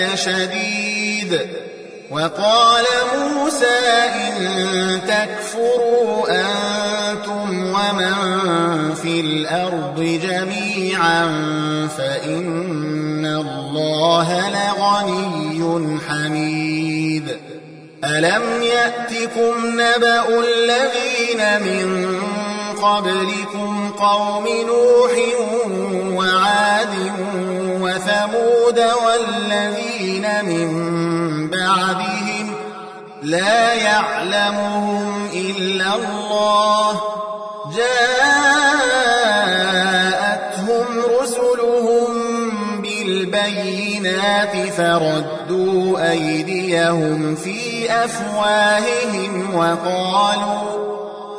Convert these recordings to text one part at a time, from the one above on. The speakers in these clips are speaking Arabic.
لشديد وقال موسى إن تكفروا أنتم ومن في الأرض جميعا فإن الله لغني حميد. ألم يأتكم نبأ الذين من قبلكم قوم نوح وعاد وثمود والذين من بعدهم لا يعلمهم إلا الله جاءتهم رسلهم بالبينات فردوا أيديهم في أفواههم وقالوا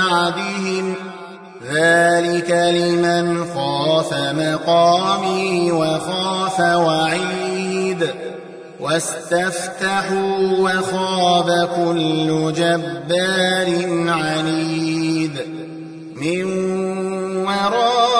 بعدهم ذلك لمن خاف مقامي وخاف وعيد واستفتحوا وخاب كل جبار عنيد من ورائه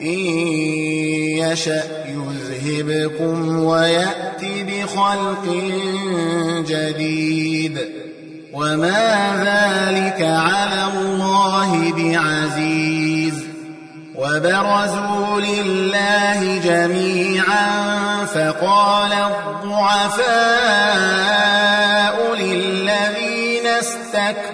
إن يشأ يذهبكم ويأتي بخلق جديد. وما ذلك على الله بعزيز. وبرزوا لله جميعا فقال الضعفاء للذين استكبروا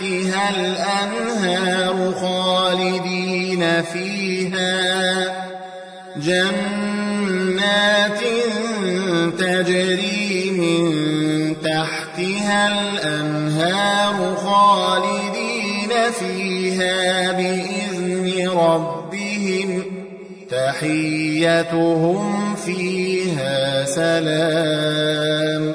تحتها الأنهار خالدين فيها. جنات تجري من تحتها الأنهار خالدين فيها بإذن ربهم. تحيتهم فيها سلام.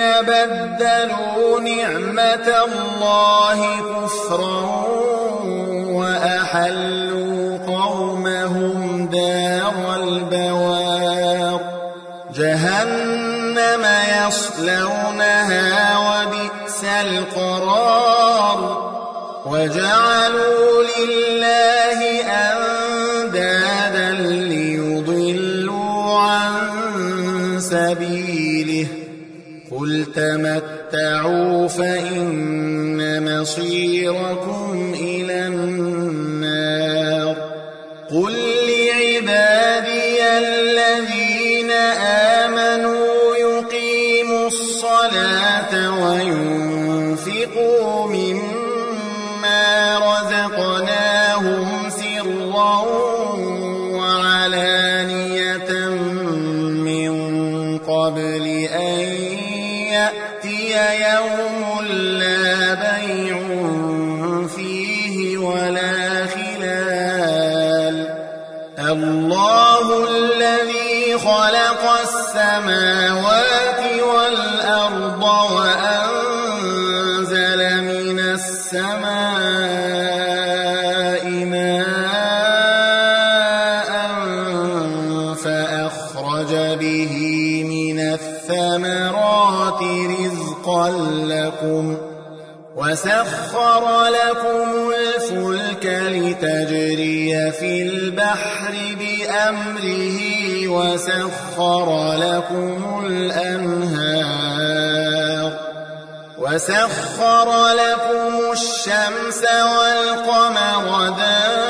بدلوا نعمة الله كفرا وأحلوا قومهم دار البوار. جهنم يصلونها وبئس القرار. وجعلوا لله أندادا ليضلوا عن سبيله قل تمتعوا فإن مصيركم إلى خلق السماوات والأرض وأنزل من السماء ماء فأخرج به من الثمرات رزقا لكم وسخر لكم الفلك لتجري في البحر بأمره وسخر لكم الأنهار وسخر لكم الشمس والقمر دائبين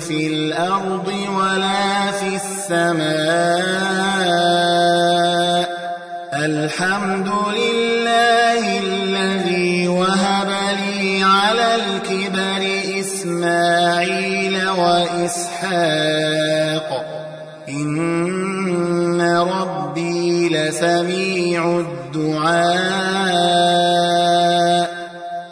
في الأرض ولا في السماء. الحمد لله الذي وهب لي على الكبر إسماعيل وإسحاق. إن ربي لسميع الدعاء.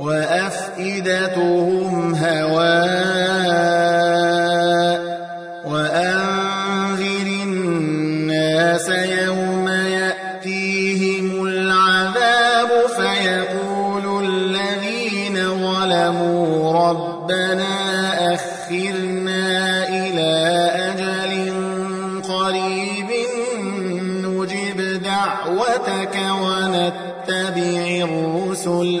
وأفئدتهم هواء وأنذر الناس يوم يأتيهم العذاب فيقول الذين ظلموا ربنا أخرنا إلى أجل قريب نجب دعوتك ونتبع الرسل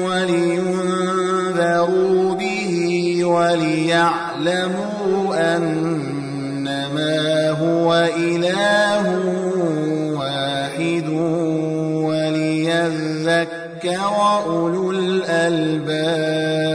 ولينذروا به وليعلموا أن إنما هو إله واحد وليذكر أولو الألباب